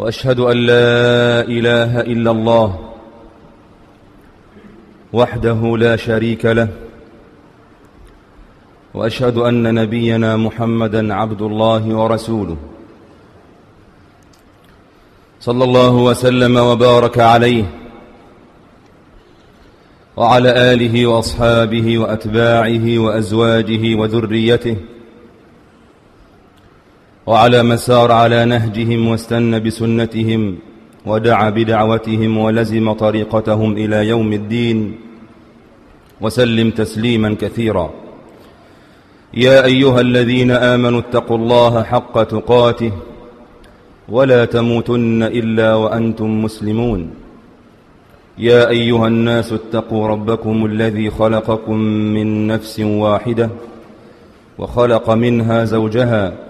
وأشهد أن لا إله إلا الله وحده لا شريك له وأشهد أن نبينا محمدا عبد الله ورسوله صلى الله وسلم وبارك عليه وعلى آله وأصحابه وأتباعه وأزواجه وذريته وعلى مسار على نهجهم واستنى بسنتهم ودعا بدعوتهم ولزم طريقتهم إلى يوم الدين وسلم تسليما كثيرا. يا أيها الذين آمنوا اتقوا الله حق تقاته ولا تموتن إلا وأنتم مسلمون. يا أيها الناس اتقوا ربكم الذي خلقكم من نفس واحدة وخلق منها زوجها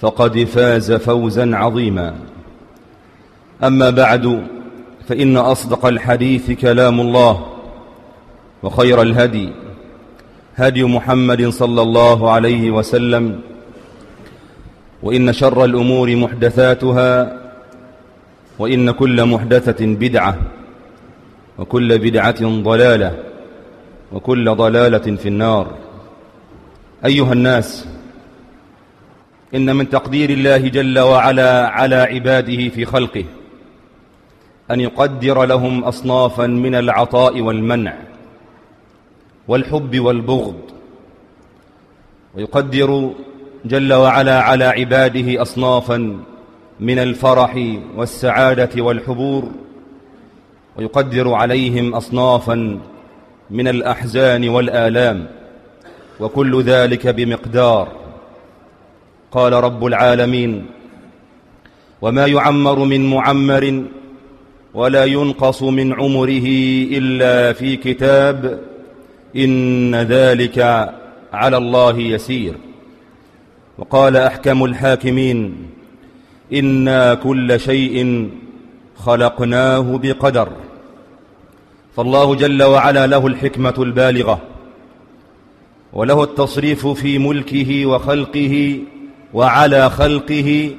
فقد فاز فوزا عظيما. أما بعد فإن أصدق الحديث كلام الله وخير الهدي هدي محمد صلى الله عليه وسلم وإن شر الأمور محدثاتها وإن كل محدثة بدعة وكل بدعة ضلالة وكل ضلالة في النار. أيها الناس إن من تقدير الله جل وعلا على عباده في خلقه أن يقدر لهم أصنافا من العطاء والمنع والحب والبغض ويقدر جل وعلا على عباده أصنافا من الفرح والسعادة والحبور ويقدر عليهم أصنافا من الأحزان والآلام وكل ذلك بمقدار قال رب العالمين. وما يعمر من معمر ولا ينقص من عمره إلا في كتاب إن ذلك على الله يسير. وقال أحكم الحاكمين إنا كل شيء خلقناه بقدر. فالله جل وعلا له الحكمة البالغة وله التصريف في ملكه وخلقه وعلى خلقه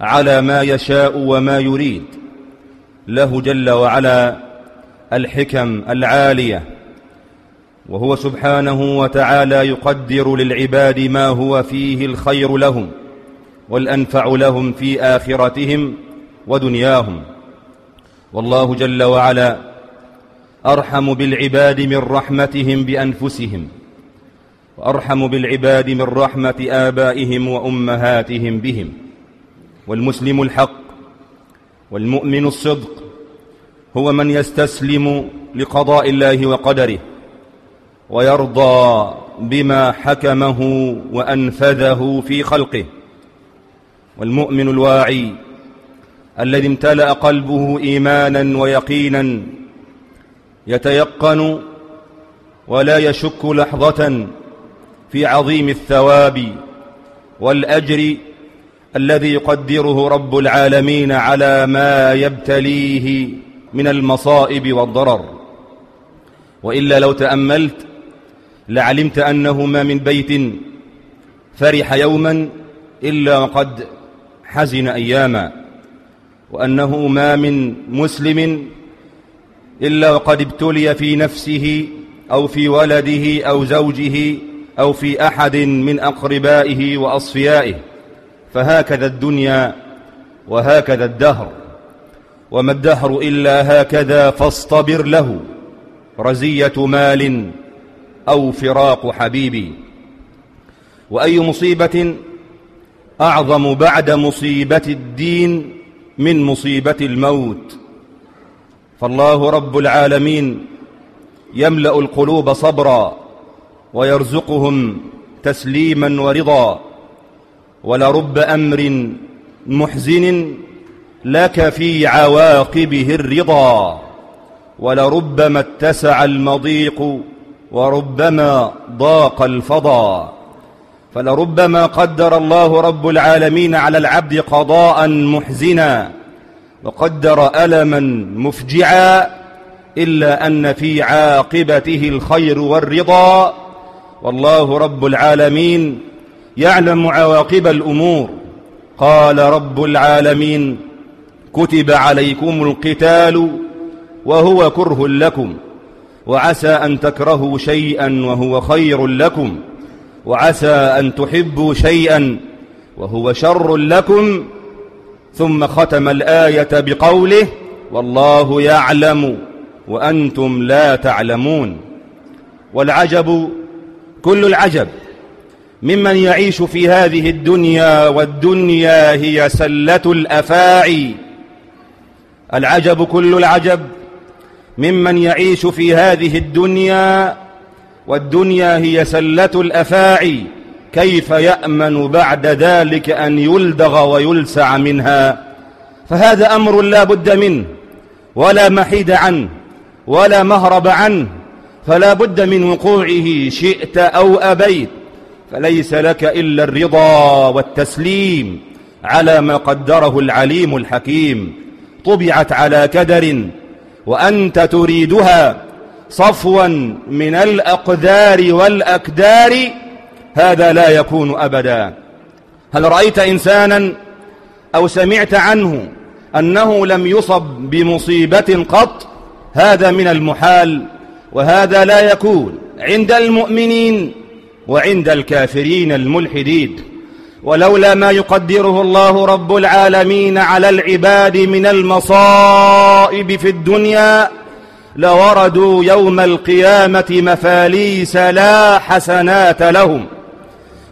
على ما يشاء وما يريد. له جل وعلا الحكم العالية وهو سبحانه وتعالى يقدر للعباد ما هو فيه الخير لهم والأنفع لهم في آخرتهم ودنياهم. والله جل وعلا أرحم بالعباد من رحمتهم بأنفسهم. وأرحم بالعباد من رحمة آبائهم وأمهاتهم بهم. والمسلم الحق والمؤمن الصدق هو من يستسلم لقضاء الله وقدره ويرضى بما حكمه وأنفذه في خلقه. والمؤمن الواعي الذي امتلأ قلبه إيمانا ويقينا يتيقن ولا يشك لحظة في عظيم الثواب والأجر الذي يقدره رب العالمين على ما يبتليه من المصائب والضرر. وإلا لو تأملت لعلمت أنه ما من بيت فرح يوما إلا وقد حزن أياما وأنه ما من مسلم إلا وقد ابتلي في نفسه أو في ولده أو زوجه أو في أحد من أقربائه وأصفيائه فهكذا الدنيا وهكذا الدهر. وما الدهر إلا هكذا فاصطبر له رزية مال أو فراق حبيبي وأي مصيبة أعظم بعد مصيبة الدين من مصيبة الموت. فالله رب العالمين يملأ القلوب صبرا ويرزقهم تسليما ورضا. ولرب أمر محزن لك في عواقبه الرضا. ولربما اتسع المضيق وربما ضاق الفضا. فلربما قدر الله رب العالمين على العبد قضاء محزنا. وقدر ألما مفجعا إلا أن في عاقبته الخير والرضا. والله رب العالمين يعلم عواقب الأمور. قال رب العالمين كتب عليكم القتال وهو كره لكم وعسى أن تكرهوا شيئا وهو خير لكم وعسى أن تحبوا شيئا وهو شر لكم. ثم ختم الآية بقوله والله يعلم وأنتم لا تعلمون. والعجب كل العجب. ممن يعيش في هذه الدنيا والدنيا هي سلة الأفاعي. العجب كل العجب. ممن يعيش في هذه الدنيا والدنيا هي سلة الأفاعي. كيف يأمن بعد ذلك أن يلدغ ويلسع منها؟ فهذا أمر لا بد منه ولا محيد عنه ولا مهرب عنه. فلا بد من وقوعه شئت أو أبيت. فليس لك إلا الرضا والتسليم على ما قدره العليم الحكيم. طبعت على كدر وأنت تريدها صفوا من الأقدار والأكدار. هذا لا يكون أبدا. هل رأيت إنسانا أو سمعت عنه أنه لم يصب بمصيبة قط؟ هذا من المحال. وهذا لا يكون عند المؤمنين وعند الكافرين الملحدين. ولولا ما يقدره الله رب العالمين على العباد من المصائب في الدنيا لوردوا يوم القيامة مفاليس لا حسنات لهم.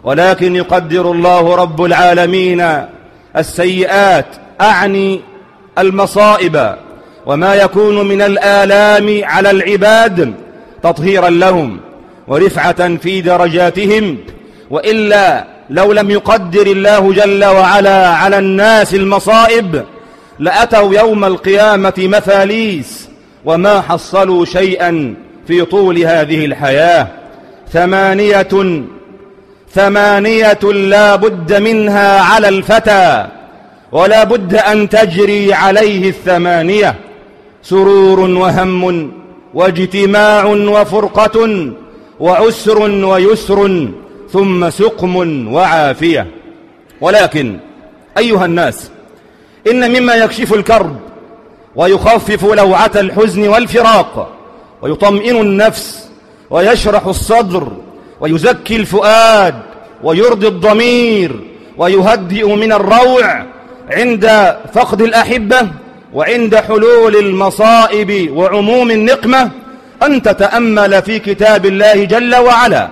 ولكن يقدر الله رب العالمين السيئات أعني المصائب. وما يكون من الآلام على العباد تطهيرا لهم ورفعة في درجاتهم وإلا لو لم يقدر الله جل وعلا على الناس المصائب لأتوا يوم القيامة مفاليس وما حصلوا شيئا في طول هذه الحياة. ثمانية ثمانية لا بد منها على الفتى ولا بد أن تجري عليه الثمانية. سرور وهم واجتماع وفرقة وعسر ويسر ثم سقم وعافية. ولكن أيها الناس إن مما يكشف الكرب ويخفف لوعة الحزن والفراق ويطمئن النفس ويشرح الصدر ويزكي الفؤاد ويرضي الضمير ويهدئ من الروع عند فقد الأحبة وعند حلول المصائب وعموم النقمة أن تتأمل في كتاب الله جل وعلا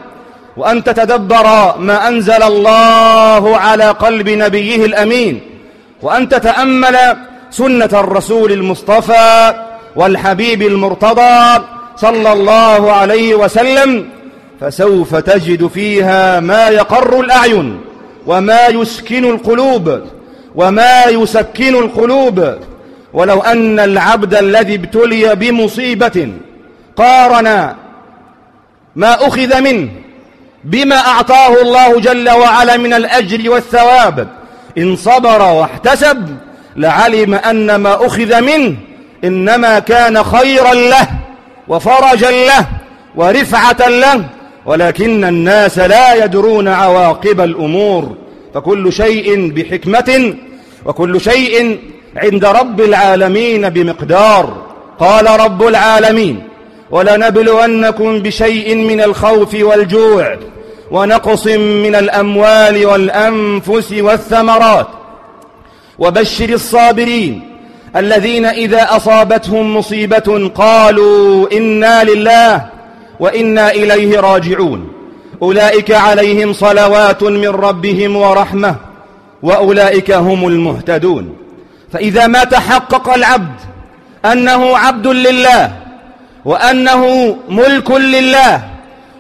وأن تتدبر ما أنزل الله على قلب نبيه الأمين وأن تتأمل سنة الرسول المصطفى والحبيب المرتضى صلى الله عليه وسلم فسوف تجد فيها ما يقر الأعين وما يسكن القلوب وما يسكن القلوب. ولو أن العبد الذي ابتلي بمصيبة قارن ما أخذ منه بما أعطاه الله جل وعلا من الأجر والثواب إن صبر واحتسب لعلم أن ما أخذ منه إنما كان خيرا له وفرجا له ورفعة له ولكن الناس لا يدرون عواقب الأمور فكل شيء بحكمة وكل شيء عند رب العالمين بمقدار. قال رب العالمين ولنبلونكم بشيء من الخوف والجوع ونقص من الأموال والأنفس والثمرات. وبشر الصابرين الذين إذا أصابتهم مصيبة قالوا إنا لله وإنا إليه راجعون. أولئك عليهم صلوات من ربهم ورحمة وأولئك هم المهتدون. فإذا ما تحقق العبد أنه عبد لله وأنه ملك لله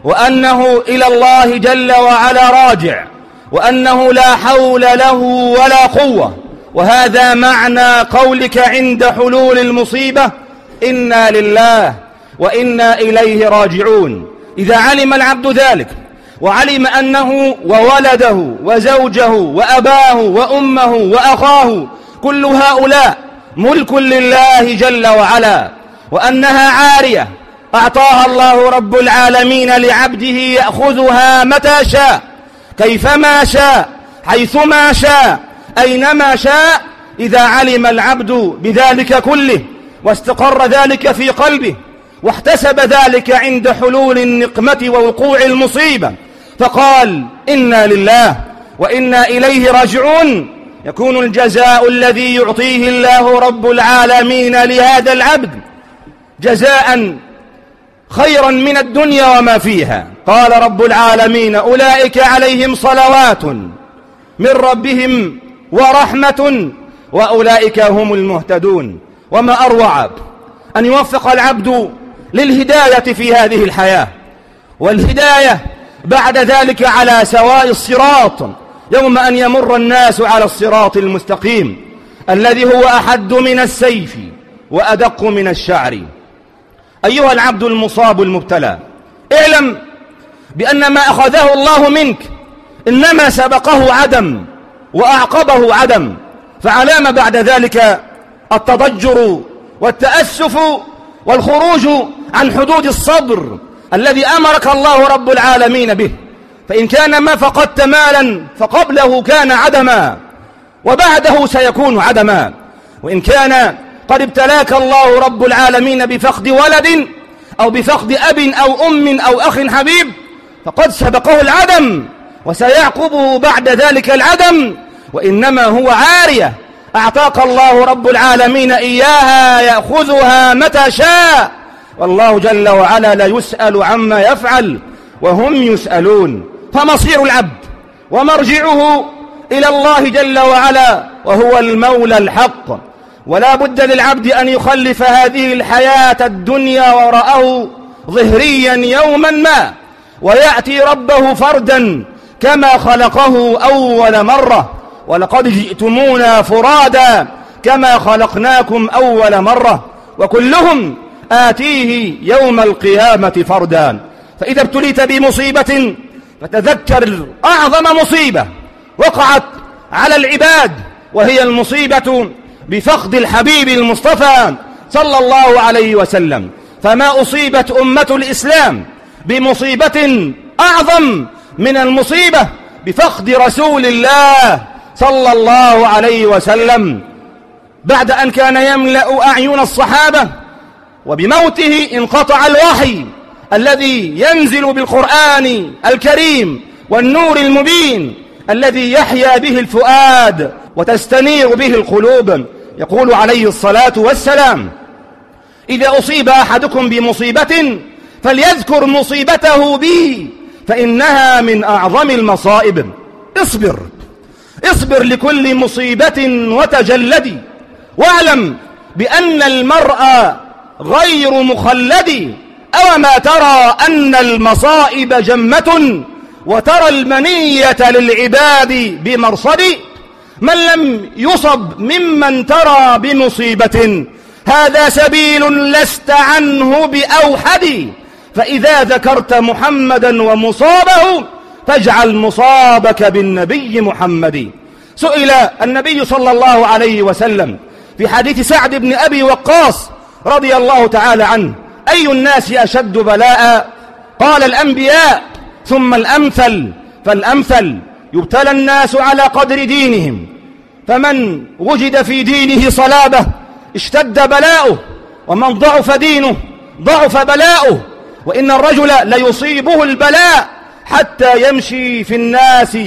وأنه إلى الله جل وعلا راجع وأنه لا حول له ولا قوة وهذا معنى قولك عند حلول المصيبة إنا لله وإنا إليه راجعون إذا علم العبد ذلك وعلم أنه وولده وزوجه وأباه وأمه وأخاه كل هؤلاء ملك لله جل وعلا وأنها عارية. أعطاها الله رب العالمين لعبده يأخذها متى شاء كيفما شاء حيثما شاء أينما شاء إذا علم العبد بذلك كله واستقر ذلك في قلبه واحتسب ذلك عند حلول النقمة ووقوع المصيبة. فقال إنا لله وإنا إليه راجعون. يكون الجزاء الذي يعطيه الله رب العالمين لهذا العبد جزاء خيرا من الدنيا وما فيها. قال رب العالمين أولئك عليهم صلوات من ربهم ورحمة وأولئك هم المهتدون. وما أروع أن يوفق العبد للهداية في هذه الحياة. والهداية بعد ذلك على سواء الصراط يوم أن يمر الناس على الصراط المستقيم الذي هو أحد من السيف وأدق من الشعر. أيها العبد المصاب المبتلى اعلم بأن ما أخذه الله منك إنما سبقه عدم وأعقبه عدم فعلام بعد ذلك التضجر والتأسف والخروج عن حدود الصبر الذي أمرك الله رب العالمين به. فإن كان ما فقدت مالا فقبله كان عدما وبعده سيكون عدما. وإن كان قد ابتلاك الله رب العالمين بفقد ولد أو بفقد أب أو أم أو أخ حبيب فقد سبقه العدم وسيعقبه بعد ذلك العدم. وإنما هو عارية أعطاك الله رب العالمين إياها يأخذها متى شاء. والله جل وعلا لا يسأل عما يفعل وهم يسألون. فمصير العبد ومرجعه إلى الله جل وعلا وهو المولى الحق. ولا بد للعبد أن يخلف هذه الحياة الدنيا وراءه ظهريا يوما ما ويأتي ربه فردا كما خلقه أول مرة. ولقد جئتمونا فرادا كما خلقناكم أول مرة وكلهم آتيه يوم القيامة فردا. فإذا ابتليت بمصيبة فتذكر أعظم مصيبة وقعت على العباد وهي المصيبة بفقد الحبيب المصطفى صلى الله عليه وسلم. فما أصيبت أمة الإسلام بمصيبة أعظم من المصيبة بفقد رسول الله صلى الله عليه وسلم. بعد أن كان يملأ أعين الصحابة وبموته انقطع الوحي الذي ينزل بالقرآن الكريم والنور المبين الذي يحيا به الفؤاد وتستنير به القلوب. يقول عليه الصلاة والسلام إذا أصيب أحدكم بمصيبة فليذكر مصيبته بي فإنها من أعظم المصائب. اصبر اصبر لكل مصيبة وتجلدي واعلم بأن المرأة غير مخلد. أو ما ترى أن المصائب جمة وترى المنية للعباد بمرصد؟ من لم يصب ممن ترى بمصيبة هذا سبيل لست عنه بأوحد. فإذا ذكرت محمدا ومصابه فاجعل مصابك بالنبي محمد. سئل النبي صلى الله عليه وسلم في حديث سعد بن أبي وقاص رضي الله تعالى عنه أي الناس أشد بلاء؟ قال الأنبياء. ثم الأمثل. فالأمثل يبتلى الناس على قدر دينهم. فمن وجد في دينه صلابة اشتد بلاؤه. ومن ضعف دينه ضعف بلاؤه. وإن الرجل ليصيبه البلاء حتى يمشي في الناس.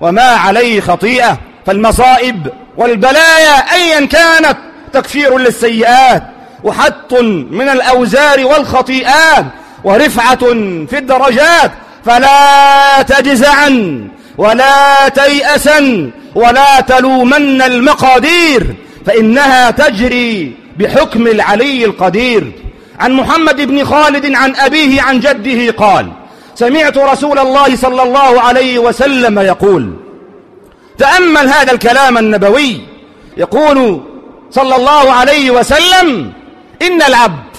وما عليه خطيئة. فالمصائب والبلايا أيا كانت تكفير للسيئات. وحط من الأوزار والخطيئات ورفعة في الدرجات فلا تجزعا ولا تيأسا ولا تلومن المقادير فإنها تجري بحكم العلي القدير. عن محمد بن خالد عن أبيه عن جده قال سمعت رسول الله صلى الله عليه وسلم يقول تأمل هذا الكلام النبوي يقول صلى الله عليه وسلم إن العبد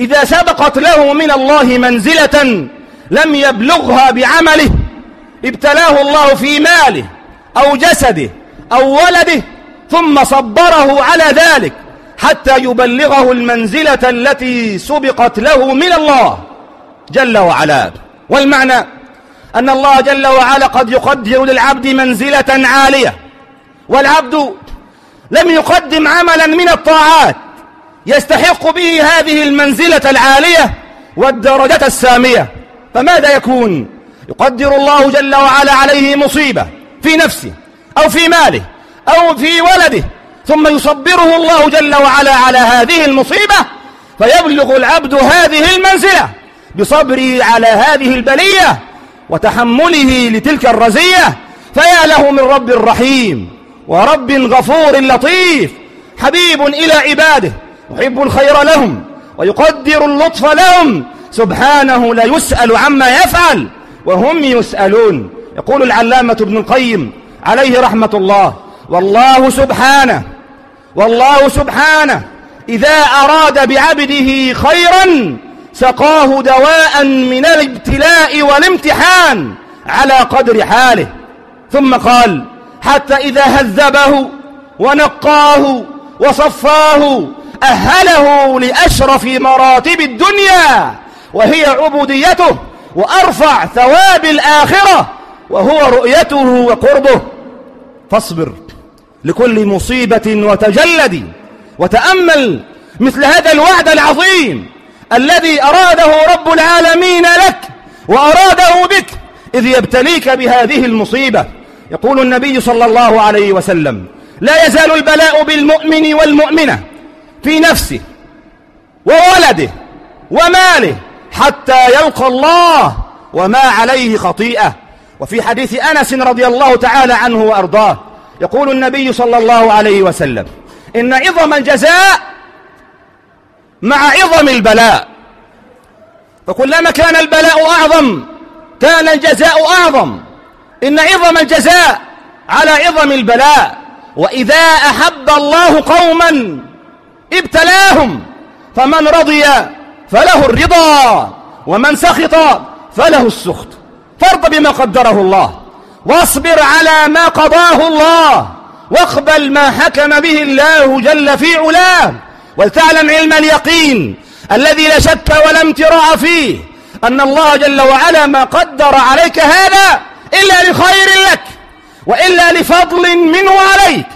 إذا سبقت له من الله منزلة لم يبلغها بعمله ابتلاه الله في ماله أو جسده أو ولده ثم صبره على ذلك حتى يبلغه المنزلة التي سبقت له من الله جل وعلا. والمعنى أن الله جل وعلا قد يقدر للعبد منزلة عالية والعبد لم يقدم عملا من الطاعات. يستحق به هذه المنزلة العالية والدرجة السامية. فماذا يكون؟ يقدر الله جل وعلا عليه مصيبة في نفسه أو في ماله أو في ولده ثم يصبره الله جل وعلا على هذه المصيبة فيبلغ العبد هذه المنزلة بصبره على هذه البلية وتحمله لتلك الرزية. فيا له من رب رحيم ورب غفور لطيف حبيب إلى عباده. يحب الخير لهم ويقدر اللطف لهم. سبحانه لا يسأل عما يفعل وهم يسألون. يقول العلامة ابن القيم عليه رحمة الله والله سبحانه والله سبحانه إذا أراد بعبده خيرا سقاه دواء من الابتلاء والامتحان على قدر حاله. ثم قال حتى إذا هذبه ونقاه وصفاه أهله لأشرف مراتب الدنيا وهي عبوديته وأرفع ثواب الآخرة وهو رؤيته وقربه. فاصبر لكل مصيبة وتجلد وتأمل مثل هذا الوعد العظيم الذي أراده رب العالمين لك وأراده بك إذ يبتليك بهذه المصيبة. يقول النبي صلى الله عليه وسلم لا يزال البلاء بالمؤمن والمؤمنة في نفسه وولده وماله حتى يلقى الله وما عليه خطيئة. وفي حديث أنس رضي الله تعالى عنه وأرضاه يقول النبي صلى الله عليه وسلم إن عظم الجزاء مع عظم البلاء. فكلما كان البلاء أعظم كان الجزاء أعظم. إن عظم الجزاء على عظم البلاء. وإذا أحب الله قوما ابتلاهم فمن رضي فله الرضا ومن سخط فله السخط. فارض بما قدره الله واصبر على ما قضاه الله واقبل ما حكم به الله جل في علاه ولتعلم علم اليقين الذي لا شك ولا امتراء فيه أن الله جل وعلا ما قدر عليك هذا إلا لخير لك وإلا لفضل منه عليك.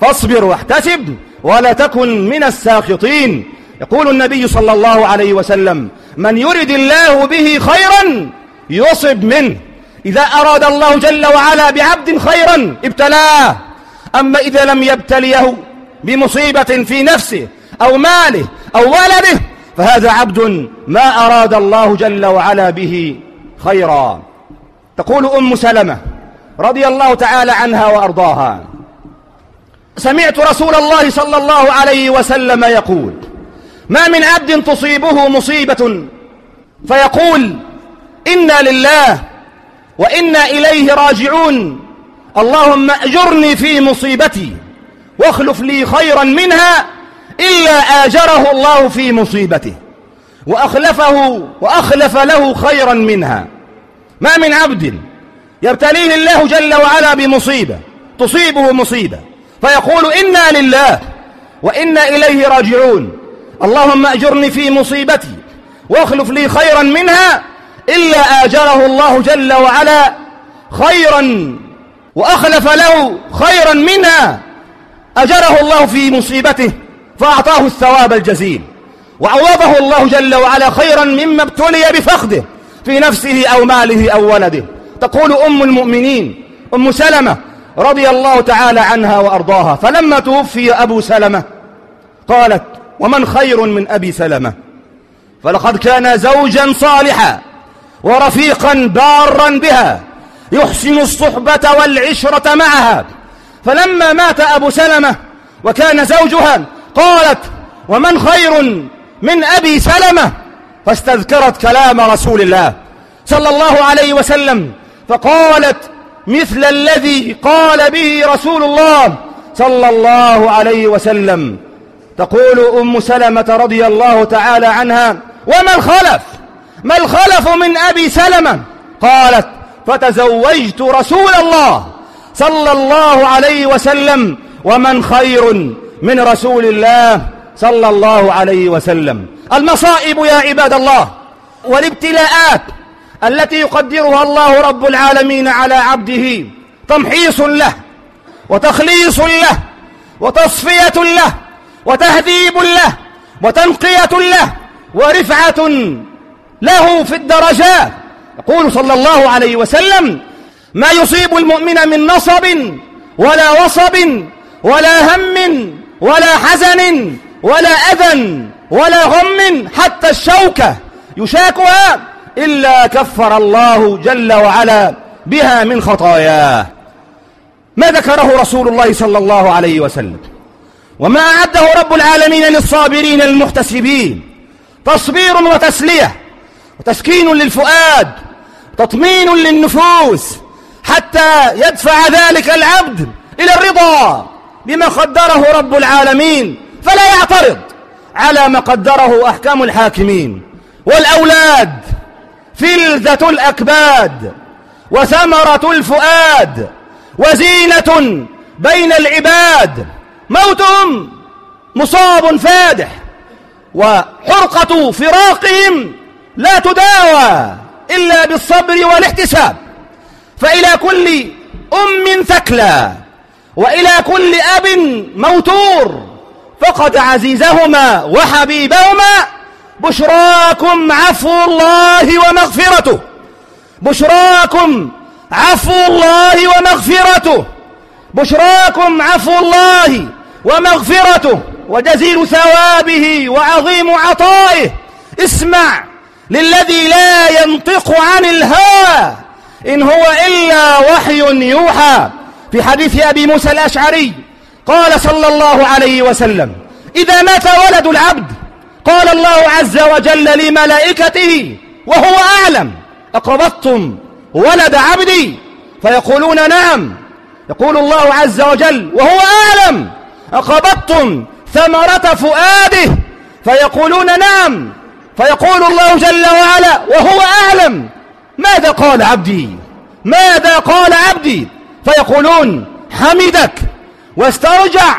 فاصبر واحتسب ولا تكن من الساخطين. يقول النبي صلى الله عليه وسلم من يرد الله به خيرا يصب منه. إذا أراد الله جل وعلا بعبد خيرا ابتلاه. أما إذا لم يبتليه بمصيبة في نفسه أو ماله أو ولده فهذا عبد ما أراد الله جل وعلا به خيرا. تقول أم سلمة رضي الله تعالى عنها وأرضاها. سمعت رسول الله صلى الله عليه وسلم يقول ما من عبد تصيبه مصيبة فيقول إنا لله وإنا إليه راجعون اللهم أجرني في مصيبتي واخلف لي خيرا منها إلا آجره الله في مصيبته وأخلفه وأخلف له خيرا منها. ما من عبد يبتليه الله جل وعلا بمصيبة تصيبه مصيبة. فيقول إنا لله وإنا إليه راجعون. اللهم أجرني في مصيبتي واخلف لي خيرا منها إلا آجره الله جل وعلا خيرا وأخلف له خيرا منها أجره الله في مصيبته فأعطاه الثواب الجزيل وعوضه الله جل وعلا خيرا مما ابتلي بفقده في نفسه أو ماله أو ولده. تقول أم المؤمنين أم سلمة رضي الله تعالى عنها وأرضاها. فلما توفي أبو سلمة قالت ومن خير من أبي سلمة؟ فلقد كان زوجا صالحا ورفيقا بارا بها يحسن الصحبة والعشرة معها. فلما مات أبو سلمة وكان زوجها قالت ومن خير من أبي سلمة؟ فاستذكرت كلام رسول الله صلى الله عليه وسلم فقالت مثل الذي قال به رسول الله صلى الله عليه وسلم. تقول أم سلمة رضي الله تعالى عنها وما الخلف؟ ما الخلف من أبي سلمة؟ قالت فتزوجت رسول الله صلى الله عليه وسلم ومن خير من رسول الله صلى الله عليه وسلم. المصائب يا عباد الله والابتلاءات التي يقدرها الله رب العالمين على عبده تمحيص له وتخليص له وتصفية له وتهذيب له وتنقية له ورفعة له في الدرجات. يقول صلى الله عليه وسلم ما يصيب المؤمن من نصب ولا وصب ولا هم ولا حزن ولا أذى ولا غم حتى الشوكة يشاكها إلا كفر الله جل وعلا بها من خطاياه. ما ذكره رسول الله صلى الله عليه وسلم. وما أعده رب العالمين للصابرين المحتسبين. تصبير وتسلية. وتسكين للفؤاد. تطمين للنفوس. حتى يدفع ذلك العبد إلى الرضا بما قدره رب العالمين. فلا يعترض على ما قدره أحكام الحاكمين. والأولاد. فلذة الأكباد وثمرة الفؤاد وزينة بين العباد. موتهم مصاب فادح وحرقة فراقهم لا تداوى إلا بالصبر والاحتساب. فإلى كل أم ثكلى وإلى كل أب موتور فقد عزيزهما وحبيبهما بشراكم عفو الله ومغفرته. بشراكم عفو الله ومغفرته. بشراكم عفو الله ومغفرته. وجزيل ثوابه وعظيم عطائه. اسمع للذي لا ينطق عن الهوى. إن هو إلا وحي يوحى. في حديث أبي موسى الأشعري قال صلى الله عليه وسلم إذا مات ولد العبد قال الله عز وجل لملائكته وهو أعلم أقربتم ولد عبدي؟ فيقولون نعم. يقول الله عز وجل وهو أعلم أقبضتم ثمرة فؤاده؟ فيقولون نعم. فيقول الله جل وعلا وهو أعلم. ماذا قال عبدي؟ ماذا قال عبدي؟ فيقولون حمدك واسترجع.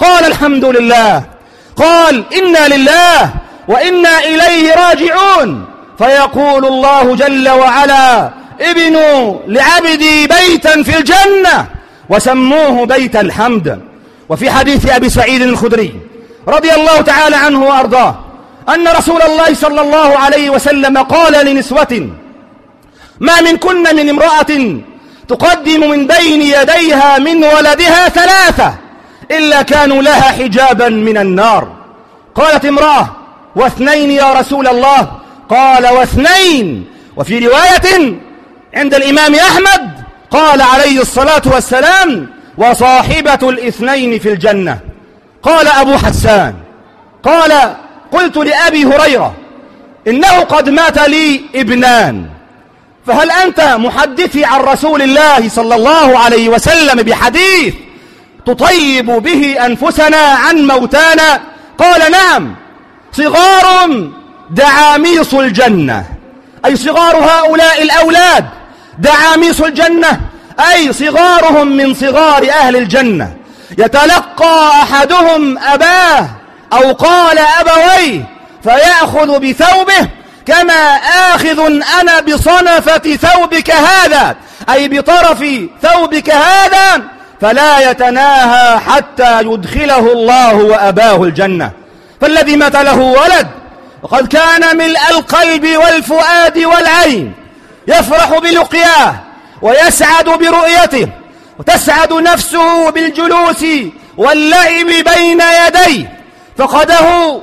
قال الحمد لله. قال إنا لله وإنا إليه راجعون. فيقول الله جل وعلا ابنوا لعبدي بيتا في الجنة وسموه بيت الحمد. وفي حديث أبي سعيد الخدري رضي الله تعالى عنه وأرضاه أن رسول الله صلى الله عليه وسلم قال لنسوة ما من كن من امرأة تقدم من بين يديها من ولدها ثلاثة. إلا كانوا لها حجابا من النار. قالت امرأة واثنين يا رسول الله. قال واثنين. وفي رواية عند الإمام أحمد قال عليه الصلاة والسلام وصاحبة الاثنين في الجنة. قال أبو حسان قال قلت لأبي هريرة إنه قد مات لي ابنان. فهل أنت محدثي عن رسول الله صلى الله عليه وسلم بحديث تطيب به أنفسنا عن موتانا. قال نعم صغار دعاميص الجنة. أي صغار هؤلاء الأولاد دعاميص الجنة. أي صغارهم من صغار أهل الجنة. يتلقى أحدهم أباه أو قال أبويه فيأخذ بثوبه كما آخذ أنا بصنفة ثوبك هذا. أي بطرف ثوبك هذا فلا يتناهى حتى يدخله الله وأباه الجنة. فالذي مات له ولد وقد كان ملء القلب والفؤاد والعين يفرح بلقياه ويسعد برؤيته وتسعد نفسه بالجلوس واللعب بين يديه. فقده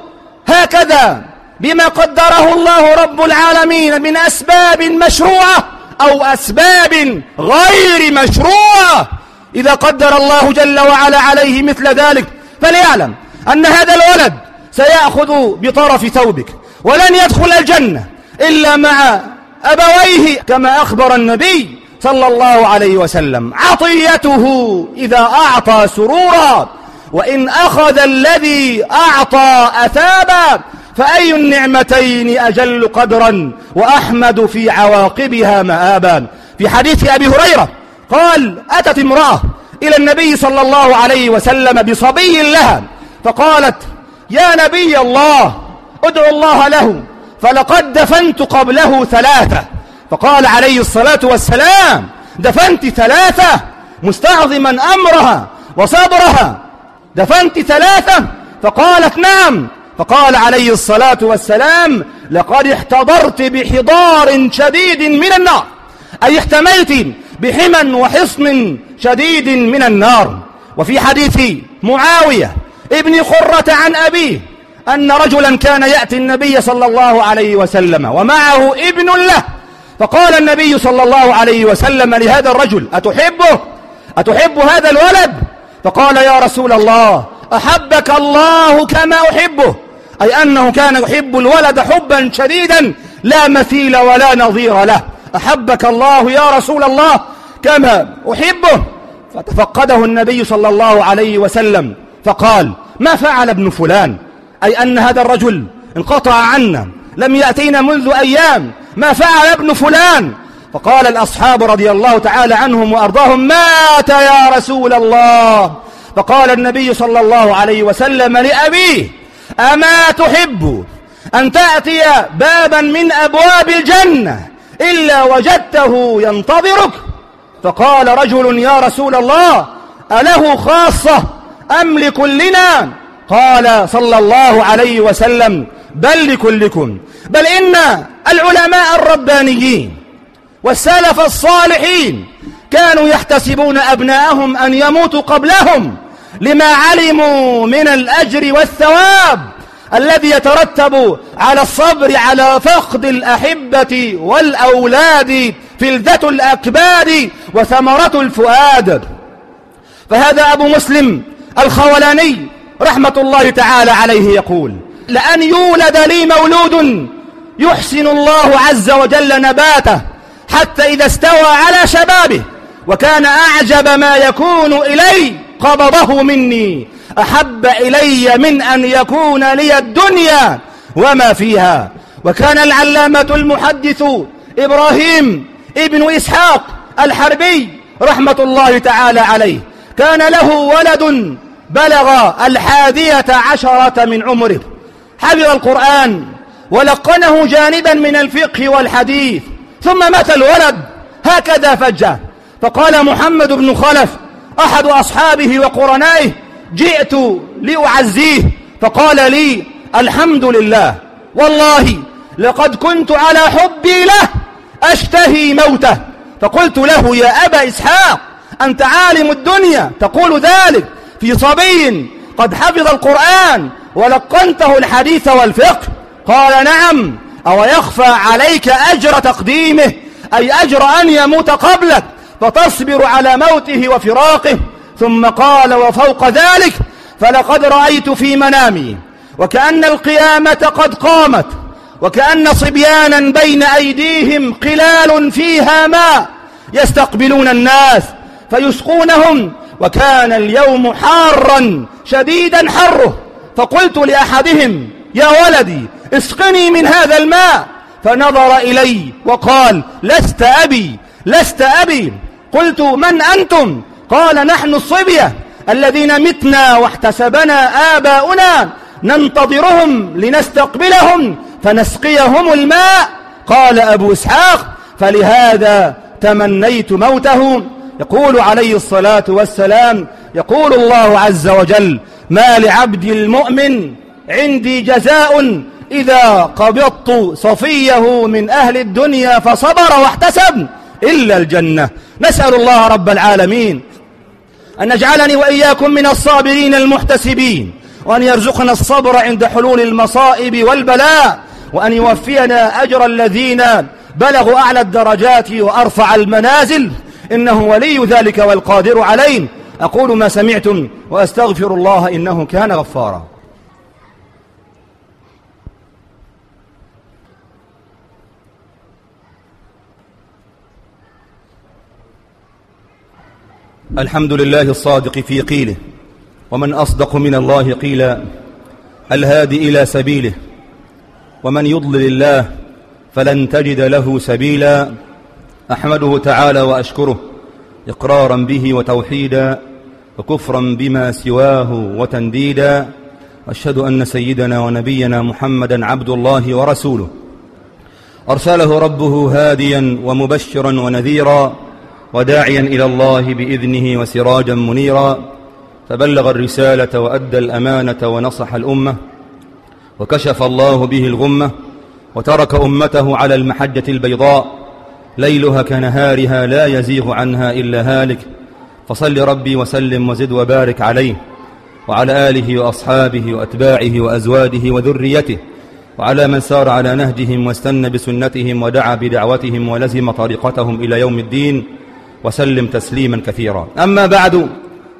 هكذا بما قدره الله رب العالمين من أسباب مشروعة أو أسباب غير مشروعة. إذا قدر الله جل وعلا عليه مثل ذلك فليعلم أن هذا الولد سيأخذ بطرف ثوبك ولن يدخل الجنة إلا مع أبويه كما أخبر النبي صلى الله عليه وسلم. عطيته إذا أعطى سرورا وإن أخذ الذي أعطى أثابا فأي النعمتين أجل قدرا وأحمد في عواقبها مآبا. في حديث أبي هريرة قال أتت امرأة إلى النبي صلى الله عليه وسلم بصبي لها فقالت يا نبي الله ادعو الله له فلقد دفنت قبله ثلاثة. فقال عليه الصلاة والسلام دفنت ثلاثة مستعظما أمرها وصبرها. دفنت ثلاثة؟ فقالت نعم. فقال عليه الصلاة والسلام لقد احتضرت بحضار شديد من النار أي احتميت بحمى وحصن شديد من النار. وفي حديث معاوية ابن قرة عن أبيه أن رجلا كان يأتي النبي صلى الله عليه وسلم ومعه ابن له. فقال النبي صلى الله عليه وسلم لهذا الرجل أتحبه؟ أتحب هذا الولد؟ فقال يا رسول الله أحبك الله كما أحبه. أي أنه كان يحب الولد حبا شديدا لا مثيل ولا نظير له. أحبك الله يا رسول الله كما أحبه. فتفقده النبي صلى الله عليه وسلم فقال ما فعل ابن فلان؟ أي أن هذا الرجل انقطع عنا. لم يأتينا منذ أيام. ما فعل ابن فلان؟ فقال الأصحاب رضي الله تعالى عنهم وأرضاهم مات يا رسول الله. فقال النبي صلى الله عليه وسلم لأبيه أما تحب أن تأتي بابا من أبواب الجنة إلا وجدته ينتظرك. فقال رجل يا رسول الله أله خاصة أم لكلنا؟ قال صلى الله عليه وسلم بل لكلكم. بل إن العلماء الربانيين والسلف الصالحين كانوا يحتسبون أبناءهم أن يموتوا قبلهم لما علموا من الأجر والثواب. الذي يترتب على الصبر على فقد الأحبة والأولاد فلذة الأكباد وثمرة الفؤاد. فهذا أبو مسلم الخولاني رحمة الله تعالى عليه يقول لأن يولد لي مولود يحسن الله عز وجل نباته حتى إذا استوى على شبابه وكان أعجب ما يكون إلي قبضه مني أحب إلي من أن يكون لي الدنيا وما فيها. وكان العلامة المحدث إبراهيم ابن إسحاق الحربي رحمة الله تعالى عليه. كان له ولد بلغ الحادية عشرة من عمره. حفظ القرآن ولقنه جانبا من الفقه والحديث. ثم مات الولد هكذا فجأة. فقال محمد بن خلف أحد أصحابه وقرنائه جئت لأعزيه فقال لي الحمد لله. والله لقد كنت على حبي له أشتهي موته. فقلت له يا أبا إسحاق أنت عالم الدنيا تقول ذلك في صبي قد حفظ القرآن ولقنته الحديث والفقه. قال نعم أو يخفى عليك أجر تقديمه أي أجر أن يموت قبلك فتصبر على موته وفراقه. ثم قال وفوق ذلك فلقد رأيت في منامي وكأن القيامة قد قامت وكأن صبيانا بين أيديهم قلال فيها ماء يستقبلون الناس فيسقونهم وكان اليوم حارا شديدا حره فقلت لأحدهم يا ولدي اسقني من هذا الماء فنظر إلي وقال لست أبي لست أبي قلت من أنتم قال نحن الصبية الذين متنا واحتسبنا آباؤنا ننتظرهم لنستقبلهم فنسقيهم الماء. قال أبو إسحاق فلهذا تمنيت موته. يقول عليه الصلاة والسلام يقول الله عز وجل ما لعبد المؤمن عندي جزاء إذا قبضت صفيه من أهل الدنيا فصبر واحتسب إلا الجنة. نسأل الله رب العالمين أن نجعلني وإياكم من الصابرين المحتسبين وأن يرزقنا الصبر عند حلول المصائب والبلاء وأن يوفينا أجر الذين بلغوا أعلى الدرجات وأرفع المنازل. إنه ولي ذلك والقادر عليه. أقول ما سمعتم وأستغفر الله إنه كان غفارا. الحمد لله الصادق في قيله ومن أصدق من الله قيلا الهادي إلى سبيله ومن يضلل الله فلن تجد له سبيلا أحمده تعالى وأشكره إقرارا به وتوحيدا وكفرا بما سواه وتنديدا واشهد أن سيدنا ونبينا محمدا عبد الله ورسوله أرسله ربه هاديا ومبشرا ونذيرا وداعيا إلى الله بإذنه وسراجا منيرا فبلغ الرسالة وأدى الأمانة ونصح الأمة وكشف الله به الغمة وترك أمته على المحجة البيضاء ليلها كنهارها لا يزيغ عنها إلا هالك فصل ربي وسلم وزد وبارك عليه وعلى آله وأصحابه وأتباعه وأزواجه وذريته وعلى من سار على نهجهم واستنى بسنتهم ودعا بدعوتهم ولزم طريقتهم إلى يوم الدين. وسلم تسليما كثيرا. أما بعد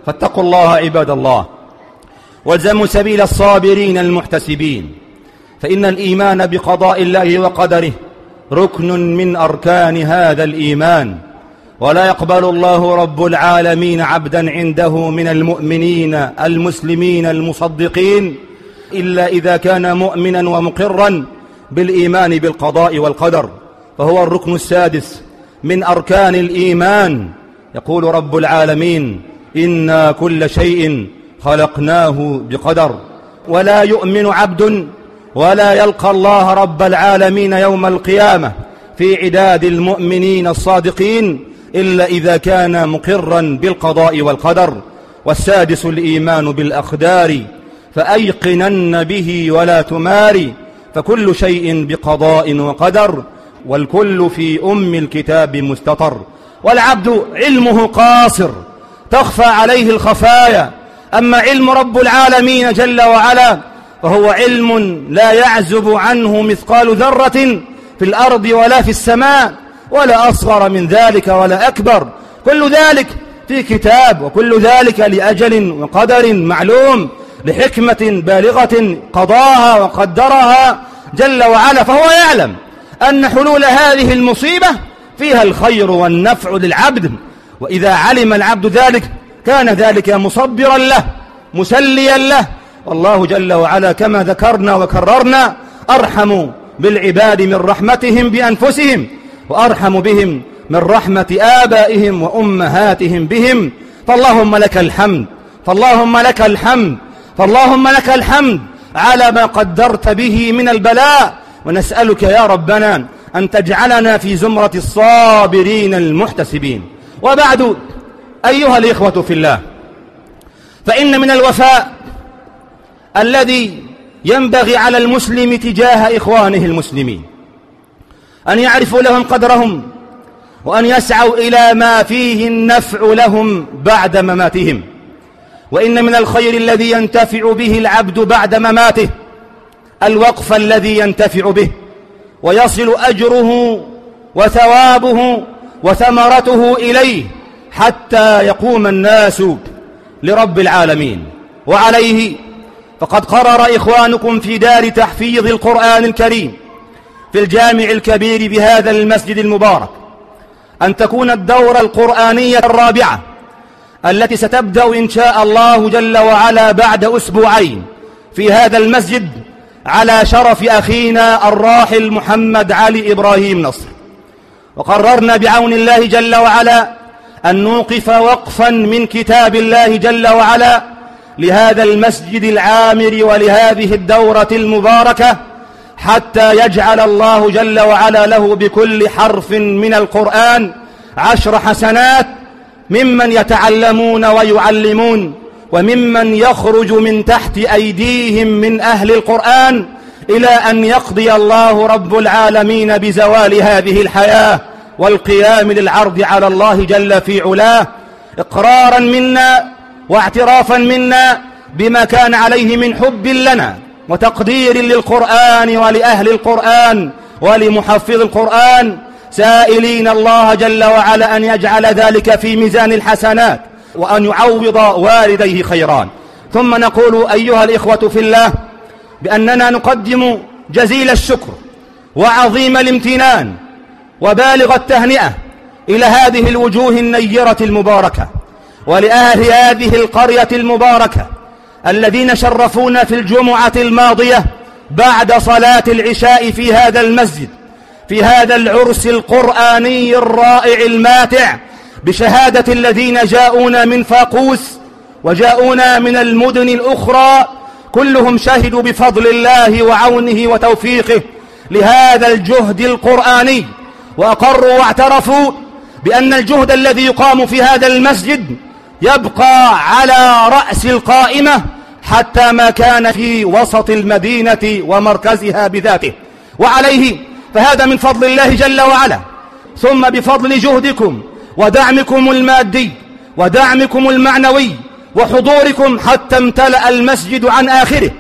فاتقوا الله عباد الله. والزموا سبيل الصابرين المحتسبين. فإن الإيمان بقضاء الله وقدره ركن من أركان هذا الإيمان. ولا يقبل الله رب العالمين عبدا عنده من المؤمنين المسلمين المصدقين إلا إذا كان مؤمنا ومقرا بالإيمان بالقضاء والقدر. فهو الركن السادس. من أركان الإيمان. يقول رب العالمين إنا كل شيء خلقناه بقدر. ولا يؤمن عبد ولا يلقى الله رب العالمين يوم القيامة في عداد المؤمنين الصادقين إلا إذا كان مقرا بالقضاء والقدر والسادس الإيمان بالأخدار فأيقنن به ولا تماري. فكل شيء بقضاء وقدر. والكل في أم الكتاب مستطر والعبد علمه قاصر تخفى عليه الخفايا. أما علم رب العالمين جل وعلا فهو علم لا يعزب عنه مثقال ذرة في الأرض ولا في السماء ولا أصغر من ذلك ولا أكبر. كل ذلك في كتاب وكل ذلك لأجل وقدر معلوم لحكمة بالغة قضاها وقدرها جل وعلا فهو يعلم. أن حلول هذه المصيبة فيها الخير والنفع للعبد وإذا علم العبد ذلك كان ذلك مصبرا له مسليا له. والله جل وعلا كما ذكرنا وكررنا أرحم بالعباد من رحمتهم بأنفسهم وأرحم بهم من رحمة آبائهم وأمهاتهم بهم. فاللهم لك الحمد فاللهم لك الحمد فاللهم لك الحمد على ما قدرت به من البلاء ونسألك يا ربنا أن تجعلنا في زمرة الصابرين المحتسبين. وبعد أيها الإخوة في الله فإن من الوفاء الذي ينبغي على المسلم تجاه إخوانه المسلمين أن يعرفوا لهم قدرهم وأن يسعوا إلى ما فيه النفع لهم بعد مماتهم. وإن من الخير الذي ينتفع به العبد بعد مماته الوقف الذي ينتفع به ويصل أجره وثوابه وثمرته إليه حتى يقوم الناس لرب العالمين. وعليه فقد قرر إخوانكم في دار تحفيظ القرآن الكريم في الجامع الكبير بهذا المسجد المبارك أن تكون الدورة القرآنية الرابعة التي ستبدأ إن شاء الله جل وعلا بعد أسبوعين في هذا المسجد على شرف أخينا الراحل محمد علي إبراهيم نصر. وقررنا بعون الله جل وعلا أن نوقف وقفا من كتاب الله جل وعلا لهذا المسجد العامر ولهذه الدورة المباركة حتى يجعل الله جل وعلا له بكل حرف من القرآن عشر حسنات ممن يتعلمون ويعلمون. وممن يخرج من تحت أيديهم من أهل القرآن إلى أن يقضي الله رب العالمين بزوال هذه الحياة والقيام للعرض على الله جل في علاه إقرارا منا واعترافا منا بما كان عليه من حب لنا وتقدير للقرآن ولأهل القرآن ولمحفظ القرآن سائلين الله جل وعلا أن يجعل ذلك في ميزان الحسنات. وأن يعوض والديه خيران. ثم نقول أيها الإخوة في الله بأننا نقدم جزيل الشكر وعظيم الامتنان وبالغ التهنئة إلى هذه الوجوه النيرة المباركة ولأهل هذه القرية المباركة الذين شرفونا في الجمعة الماضية بعد صلاة العشاء في هذا المسجد في هذا العرس القرآني الرائع الماتع بشهادة الذين جاءونا من فاقوس وجاءونا من المدن الأخرى كلهم شهدوا بفضل الله وعونه وتوفيقه لهذا الجهد القرآني. وأقروا واعترفوا بأن الجهد الذي يقام في هذا المسجد يبقى على رأس القائمة حتى ما كان في وسط المدينة ومركزها بذاته. وعليه فهذا من فضل الله جل وعلا. ثم بفضل جهدكم ودعمكم المادي ودعمكم المعنوي وحضوركم حتى امتلأ المسجد عن آخره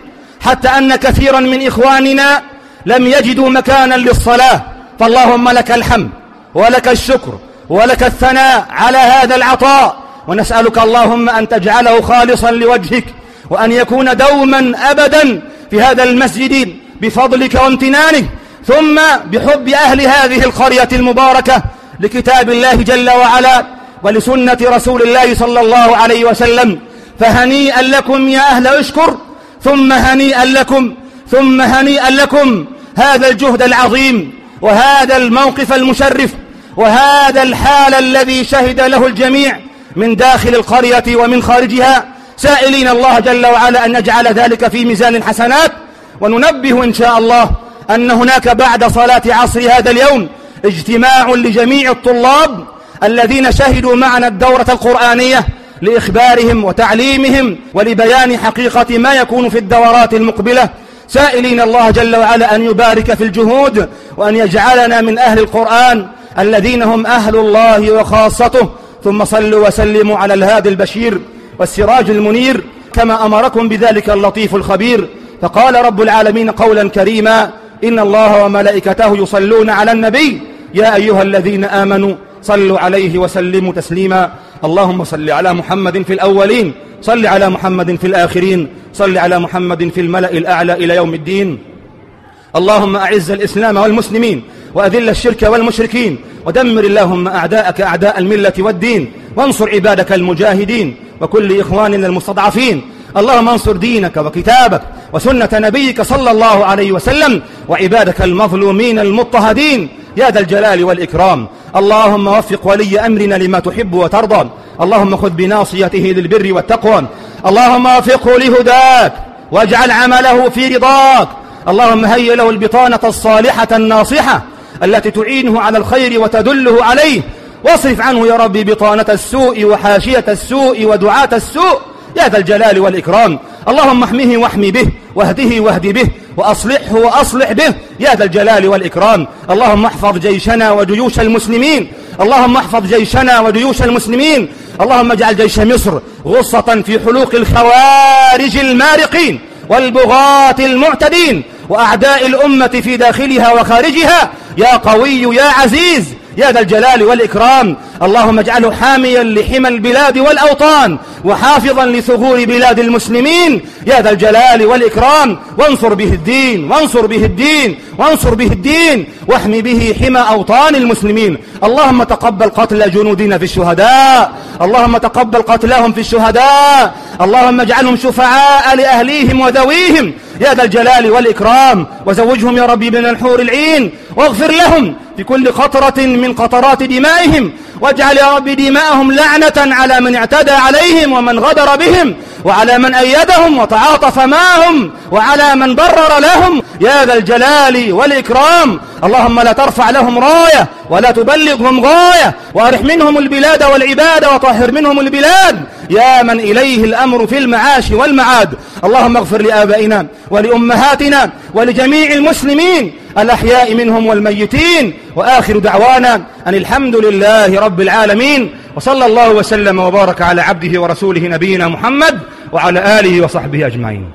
حتى أن كثيرا من إخواننا لم يجدوا مكانا للصلاة. فاللهم لك الحمد ولك الشكر ولك الثناء على هذا العطاء. ونسألك اللهم أن تجعله خالصا لوجهك وأن يكون دوما أبدا في هذا المسجد بفضلك وامتنانك ثم بحب أهل هذه القرية المباركة لكتاب الله جل وعلا ولسنة رسول الله صلى الله عليه وسلم فهنيئا لكم يا أهل أشكر ثم هنيئا لكم ثم هنيئا لكم هذا الجهد العظيم وهذا الموقف المشرف وهذا الحال الذي شهد له الجميع من داخل القرية ومن خارجها. سائلين الله جل وعلا أن يجعل ذلك في ميزان الحسنات وننبه إن شاء الله أن هناك بعد صلاة عصر هذا اليوم اجتماع لجميع الطلاب الذين شهدوا معنا الدورة القرآنية لإخبارهم وتعليمهم ولبيان حقيقة ما يكون في الدورات المقبلة. سائلين الله جل وعلا أن يبارك في الجهود وأن يجعلنا من أهل القرآن الذين هم أهل الله وخاصته. ثم صلوا وسلموا على الهادي البشير والسراج المنير كما أمركم بذلك اللطيف الخبير. فقال رب العالمين قولا كريما إن الله وملائكته يصلون على النبي. يا أيها الذين آمنوا صلوا عليه وسلموا تسليما. اللهم صل على محمد في الأولين صل على محمد في الآخرين صل على محمد في الملأ الأعلى إلى يوم الدين. اللهم أعز الإسلام والمسلمين وأذل الشرك والمشركين ودمر اللهم أعداءك أعداء الملة والدين. وانصر عبادك المجاهدين وكل إخواننا المستضعفين. اللهم انصر دينك وكتابك وسنة نبيك صلى الله عليه وسلم وعبادك المظلومين المضطهدين. يا ذا الجلال والإكرام. اللهم وفق ولي أمرنا لما تحب وترضى. اللهم خذ بناصيته للبر والتقوى. اللهم وفقه لهداك واجعل عمله في رضاك. اللهم هيئ له البطانة الصالحة الناصحة التي تعينه على الخير وتدله عليه. واصرف عنه يا ربي بطانة السوء وحاشية السوء ودعاة السوء. يا ذا الجلال والإكرام. اللهم احمه واحمي به واهده واهد به وأصلحه وأصلح به يا ذا الجلال والإكرام. اللهم احفظ جيشنا وجيوش المسلمين. اللهم احفظ جيشنا وجيوش المسلمين. اللهم اجعل جيش مصر غصة في حلوق الخوارج المارقين والبغاة المعتدين وأعداء الأمة في داخلها وخارجها. يا قوي يا عزيز يا ذا الجلال والإكرام. اللهم اجعله حاميا لحمى البلاد والأوطان وحافظا لثغور بلاد المسلمين. يا ذا الجلال والإكرام وانصر به الدين وانصر به الدين وانصر به الدين واحمي به حمى أوطان المسلمين. اللهم تقبل قتل جنودنا في الشهداء. اللهم تقبل قتلهم في الشهداء. اللهم اجعلهم شفعاء لأهليهم وذويهم. يا ذا الجلال والإكرام وزوجهم يا ربي من الحور العين. واغفر لهم في كل قطرة من قطرات دمائهم واجعل يا رب دماءهم لعنة على من اعتدى عليهم ومن غدر بهم وعلى من أيدهم وتعاطف معهم وعلى من برر لهم. يا ذا الجلال والإكرام اللهم لا ترفع لهم راية ولا تبلغهم غاية وأرح منهم البلاد والعباد وطهر منهم البلاد. يا من إليه الأمر في المعاش والمعاد اللهم اغفر لآبائنا ولأمهاتنا ولجميع المسلمين. الأحياء منهم والميتين وآخر دعوانا أن الحمد لله رب العالمين وصلى الله وسلم وبارك على عبده ورسوله نبينا محمد وعلى آله وصحبه أجمعين.